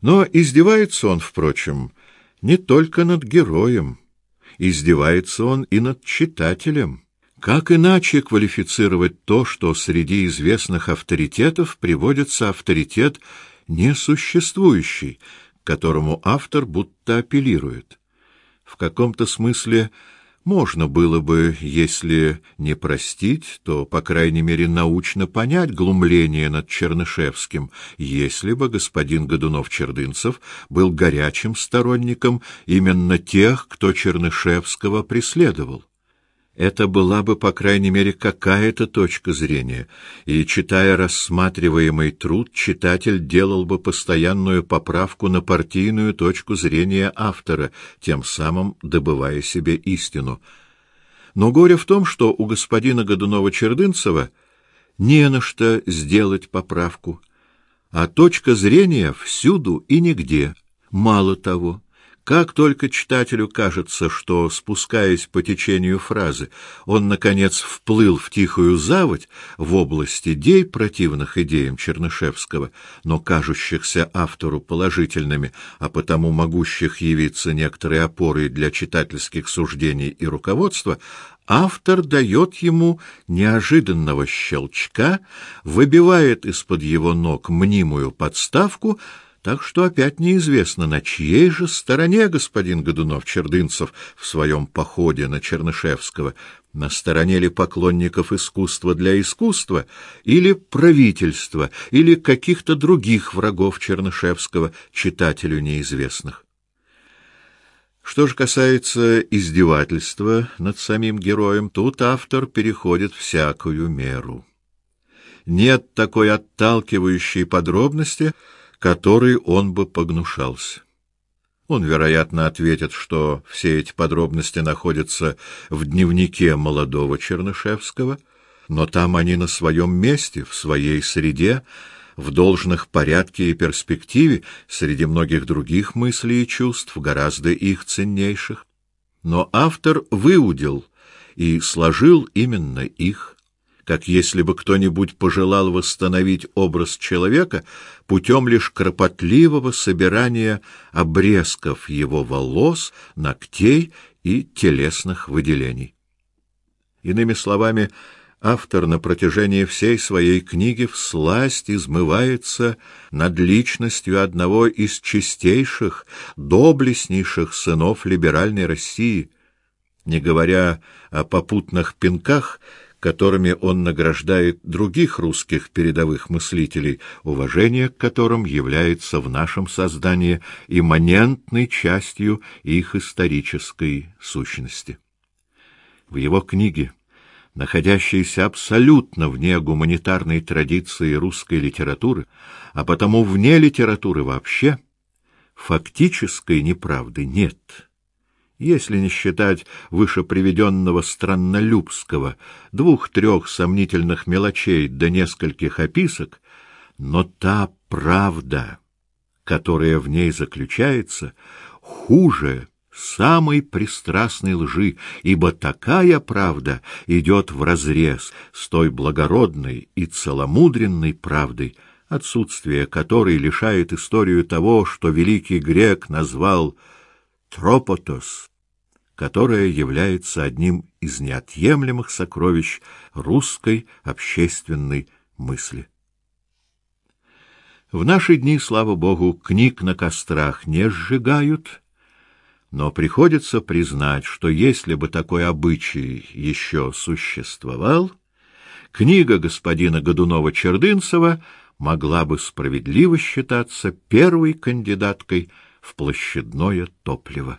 Но издевается он, впрочем, не только над героем, издевается он и над читателем. Как иначе квалифицировать то, что среди известных авторитетов приводится авторитет несуществующий, к которому автор будто апеллирует? В каком-то смысле можно было бы, если не простить, то, по крайней мере, научно понять глумление над Чернышевским, если бы господин Годунов-Чердынцев был горячим сторонником именно тех, кто Чернышевского преследовал. Это была бы, по крайней мере, какая-то точка зрения, и, читая рассматриваемый труд, читатель делал бы постоянную поправку на партийную точку зрения автора, тем самым добывая себе истину. Но горе в том, что у господина Годунова-Чердынцева не на что сделать поправку, а точка зрения всюду и нигде, мало того — как только читателю кажется, что, спускаясь по течению фразы, он, наконец, вплыл в тихую заводь в область идей, противных идеям Чернышевского, но кажущихся автору положительными, а потому могущих явиться некоторой опорой для читательских суждений и руководства, автор дает ему неожиданного щелчка, выбивает из-под его ног мнимую подставку — так что опять неизвестно, на чьей же стороне господин Годунов-Чердынцев в своем походе на Чернышевского, на стороне ли поклонников искусства для искусства, или правительства, или каких-то других врагов Чернышевского, читателю неизвестных. Что же касается издевательства над самим героем, тут автор переходит всякую меру. Нет такой отталкивающей подробности, которой он бы погнушался. Он, вероятно, ответит, что все эти подробности находятся в дневнике молодого Чернышевского, но там они на своем месте, в своей среде, в должных порядке и перспективе, среди многих других мыслей и чувств, гораздо их ценнейших. Но автор выудил и сложил именно их как если бы кто-нибудь пожелал восстановить образ человека путем лишь кропотливого собирания обрезков его волос, ногтей и телесных выделений. Иными словами, автор на протяжении всей своей книги всласть измывается над личностью одного из чистейших, доблестнейших сынов либеральной России, не говоря о попутных пинках, которыми он награждает других русских передовых мыслителей, уважение к которым является в нашем создании имманентной частью их исторической сущности. В его книге, находящейся абсолютно вне гуманитарной традиции русской литературы, а потому вне литературы вообще, фактической неправды нет если не считать выше приведенного страннолюбского, двух-трех сомнительных мелочей до нескольких описок, но та правда, которая в ней заключается, хуже самой пристрастной лжи, ибо такая правда идет вразрез с той благородной и целомудренной правдой, отсутствие которой лишает историю того, что великий грек назвал «тропотос», которая является одним из неотъемлемых сокровищ русской общественной мысли. В наши дни, слава богу, книг на кострах не сжигают, но приходится признать, что если бы такой обычай еще существовал, книга господина Годунова-Чердынцева могла бы справедливо считаться первой кандидаткой в площадное топливо.